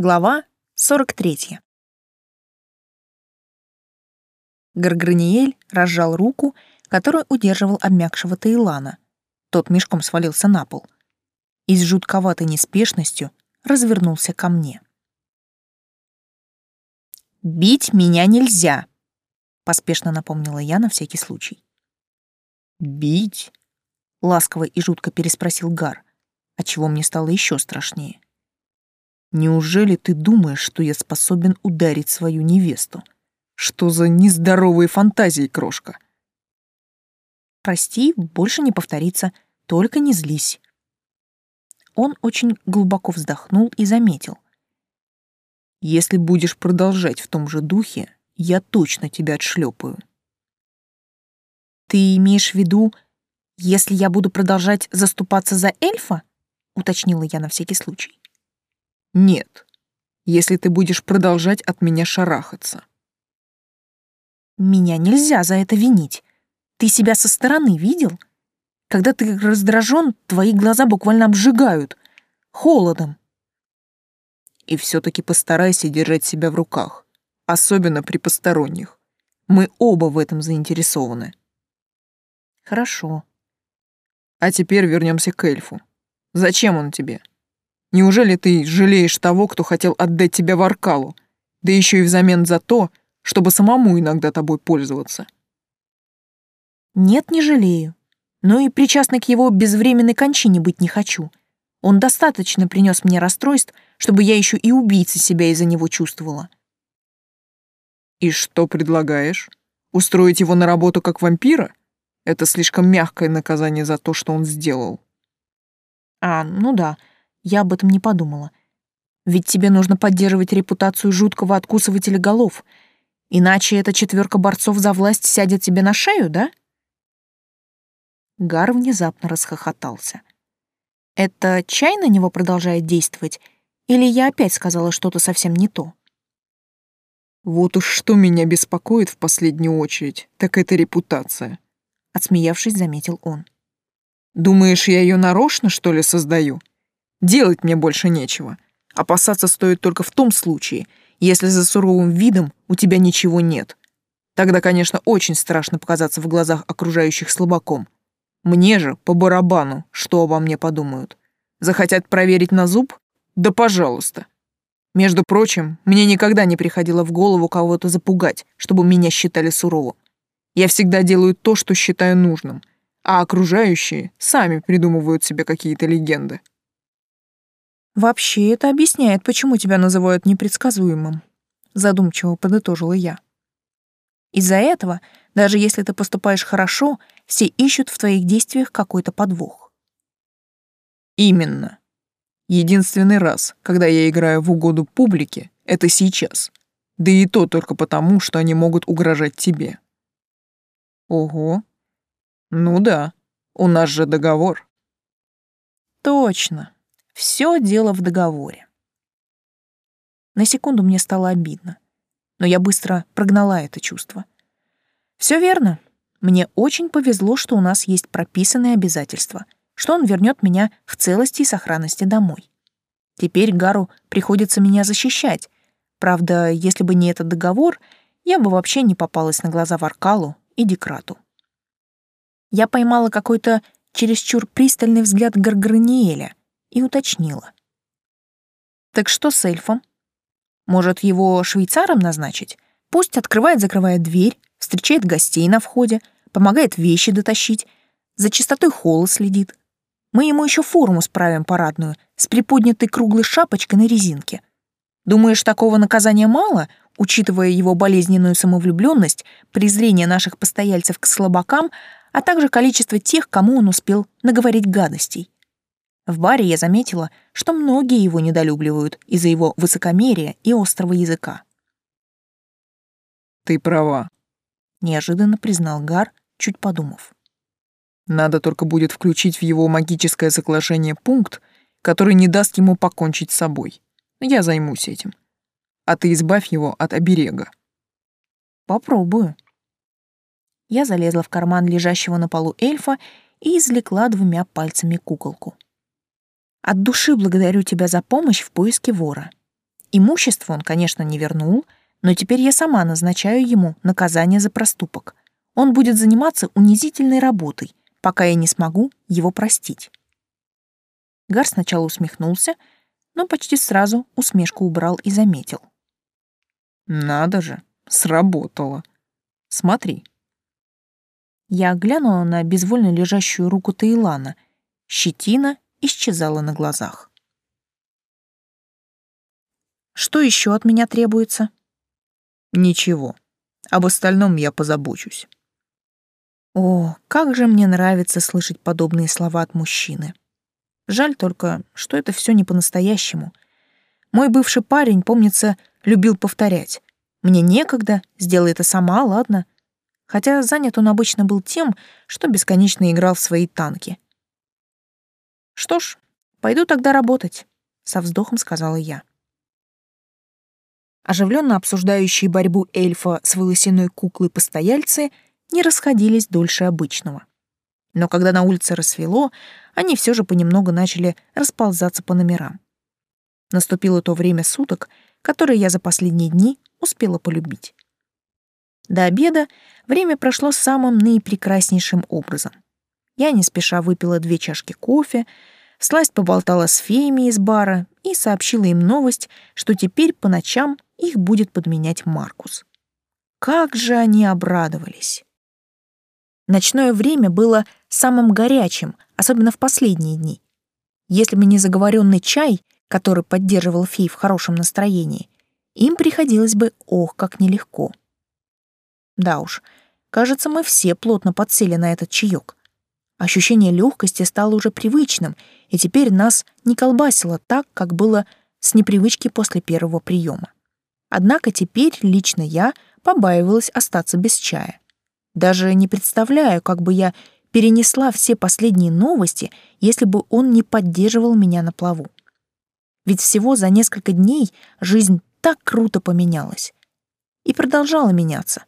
Глава 43. Гарграниель разжал руку, которую удерживал обмякшего Таилана. Тот мешком свалился на пол. И с жутковатой неспешностью развернулся ко мне. «Бить меня нельзя!» — поспешно напомнила я на всякий случай. «Бить?» — ласково и жутко переспросил Гар, отчего мне стало еще страшнее. Неужели ты думаешь, что я способен ударить свою невесту? Что за нездоровые фантазии, крошка? Прости, больше не повторится, только не злись. Он очень глубоко вздохнул и заметил. Если будешь продолжать в том же духе, я точно тебя отшлепаю. Ты имеешь в виду, если я буду продолжать заступаться за эльфа? уточнила я на всякий случай. Нет, если ты будешь продолжать от меня шарахаться. Меня нельзя за это винить. Ты себя со стороны видел? Когда ты раздражен, твои глаза буквально обжигают. Холодом. И все-таки постарайся держать себя в руках, особенно при посторонних. Мы оба в этом заинтересованы. Хорошо. А теперь вернемся к эльфу. Зачем он тебе? Неужели ты жалеешь того, кто хотел отдать тебя в Аркалу, да еще и взамен за то, чтобы самому иногда тобой пользоваться? Нет, не жалею. Но и причастной к его безвременной кончине быть не хочу. Он достаточно принес мне расстройств, чтобы я еще и убийцей себя из-за него чувствовала. И что предлагаешь? Устроить его на работу как вампира? Это слишком мягкое наказание за то, что он сделал. А, ну да. Я об этом не подумала. Ведь тебе нужно поддерживать репутацию жуткого откусывателя голов, иначе эта четверка борцов за власть сядет тебе на шею, да? Гар внезапно расхохотался. Это чай на него продолжает действовать, или я опять сказала что-то совсем не то? Вот уж что меня беспокоит в последнюю очередь, так это репутация, отсмеявшись, заметил он. Думаешь, я ее нарочно, что ли, создаю? Делать мне больше нечего. Опасаться стоит только в том случае, если за суровым видом у тебя ничего нет. Тогда, конечно, очень страшно показаться в глазах окружающих слабаком. Мне же по барабану, что обо мне подумают. Захотят проверить на зуб? Да пожалуйста. Между прочим, мне никогда не приходило в голову кого-то запугать, чтобы меня считали суровым. Я всегда делаю то, что считаю нужным, а окружающие сами придумывают себе какие-то легенды. Вообще это объясняет, почему тебя называют непредсказуемым, задумчиво подытожила я. Из-за этого, даже если ты поступаешь хорошо, все ищут в твоих действиях какой-то подвох. Именно. Единственный раз, когда я играю в угоду публике, это сейчас. Да и то только потому, что они могут угрожать тебе. Ого. Ну да, у нас же договор. Точно. Все дело в договоре. На секунду мне стало обидно, но я быстро прогнала это чувство. Все верно. Мне очень повезло, что у нас есть прописанные обязательства, что он вернет меня в целости и сохранности домой. Теперь Гару приходится меня защищать. Правда, если бы не этот договор, я бы вообще не попалась на глаза Варкалу и Декрату. Я поймала какой-то чересчур пристальный взгляд Гарграниэля, и уточнила. «Так что с эльфом? Может, его швейцаром назначить? Пусть открывает-закрывает дверь, встречает гостей на входе, помогает вещи дотащить, за чистотой холла следит. Мы ему еще форму справим парадную с приподнятой круглой шапочкой на резинке. Думаешь, такого наказания мало, учитывая его болезненную самовлюбленность, презрение наших постояльцев к слабакам, а также количество тех, кому он успел наговорить гадостей? В баре я заметила, что многие его недолюбливают из-за его высокомерия и острого языка. «Ты права», — неожиданно признал Гар, чуть подумав. «Надо только будет включить в его магическое соглашение пункт, который не даст ему покончить с собой. Я займусь этим. А ты избавь его от оберега». «Попробую». Я залезла в карман лежащего на полу эльфа и извлекла двумя пальцами куколку. От души благодарю тебя за помощь в поиске вора. Имущество он, конечно, не вернул, но теперь я сама назначаю ему наказание за проступок. Он будет заниматься унизительной работой, пока я не смогу его простить. Гар сначала усмехнулся, но почти сразу усмешку убрал и заметил. «Надо же, сработало. Смотри». Я глянула на безвольно лежащую руку Таилана. Щетина исчезала на глазах. «Что еще от меня требуется?» «Ничего. Об остальном я позабочусь». О, как же мне нравится слышать подобные слова от мужчины. Жаль только, что это все не по-настоящему. Мой бывший парень, помнится, любил повторять. «Мне некогда, сделай это сама, ладно?» Хотя занят он обычно был тем, что бесконечно играл в свои танки. «Что ж, пойду тогда работать», — со вздохом сказала я. Оживленно обсуждающие борьбу эльфа с волосяной куклой постояльцы не расходились дольше обычного. Но когда на улице рассвело, они все же понемногу начали расползаться по номерам. Наступило то время суток, которое я за последние дни успела полюбить. До обеда время прошло самым наипрекраснейшим образом. Я не спеша выпила две чашки кофе, сласть поболтала с феями из бара и сообщила им новость, что теперь по ночам их будет подменять Маркус. Как же они обрадовались! Ночное время было самым горячим, особенно в последние дни. Если бы не заговоренный чай, который поддерживал фей в хорошем настроении, им приходилось бы ох, как нелегко. Да уж, кажется, мы все плотно подсели на этот чаек. Ощущение легкости стало уже привычным, и теперь нас не колбасило так, как было с непривычки после первого приема. Однако теперь лично я побаивалась остаться без чая. Даже не представляю, как бы я перенесла все последние новости, если бы он не поддерживал меня на плаву. Ведь всего за несколько дней жизнь так круто поменялась. И продолжала меняться.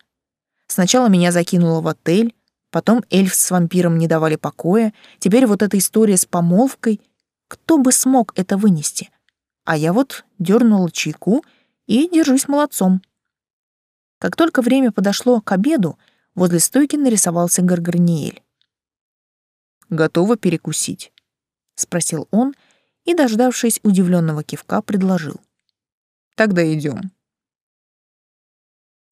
Сначала меня закинуло в отель, потом эльф с вампиром не давали покоя, теперь вот эта история с помолвкой. Кто бы смог это вынести? А я вот дернула чайку и держусь молодцом. Как только время подошло к обеду, возле стойки нарисовался Гаргарниэль. «Готова перекусить?» — спросил он и, дождавшись удивленного кивка, предложил. «Тогда идем.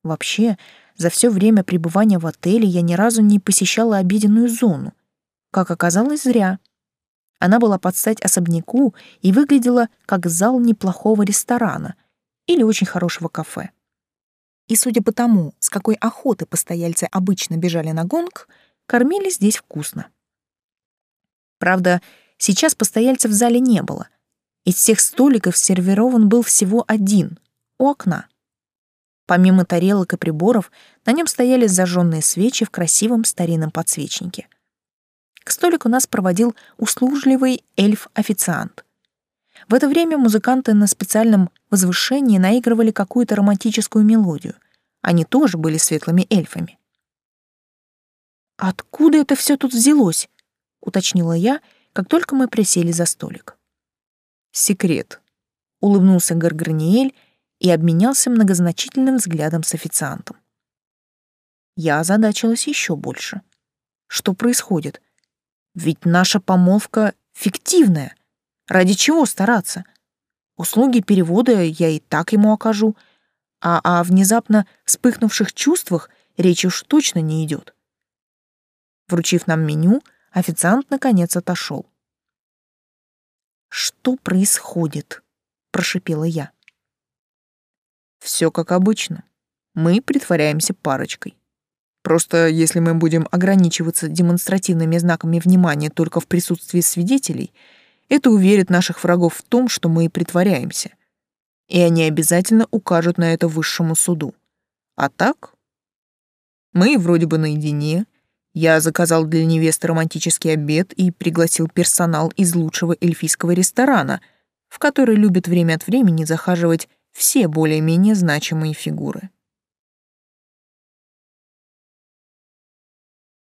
Вообще, за все время пребывания в отеле я ни разу не посещала обеденную зону. Как оказалось, зря. Она была под стать особняку и выглядела как зал неплохого ресторана или очень хорошего кафе. И судя по тому, с какой охоты постояльцы обычно бежали на гонг, кормили здесь вкусно. Правда, сейчас постояльцев в зале не было. Из всех столиков сервирован был всего один — у окна. Помимо тарелок и приборов, на нем стояли зажженные свечи в красивом старинном подсвечнике. К столику нас проводил услужливый эльф-официант. В это время музыканты на специальном возвышении наигрывали какую-то романтическую мелодию. Они тоже были светлыми эльфами. «Откуда это все тут взялось?» — уточнила я, как только мы присели за столик. «Секрет», — улыбнулся Гарграниэль и обменялся многозначительным взглядом с официантом. Я озадачилась еще больше. Что происходит? Ведь наша помолвка фиктивная. Ради чего стараться? Услуги перевода я и так ему окажу, а о внезапно вспыхнувших чувствах речи уж точно не идет. Вручив нам меню, официант наконец отошел. «Что происходит?» — прошипела я. Все как обычно. Мы притворяемся парочкой. Просто если мы будем ограничиваться демонстративными знаками внимания только в присутствии свидетелей, это уверит наших врагов в том, что мы и притворяемся. И они обязательно укажут на это высшему суду. А так? Мы вроде бы наедине. Я заказал для невесты романтический обед и пригласил персонал из лучшего эльфийского ресторана, в который любят время от времени захаживать все более-менее значимые фигуры.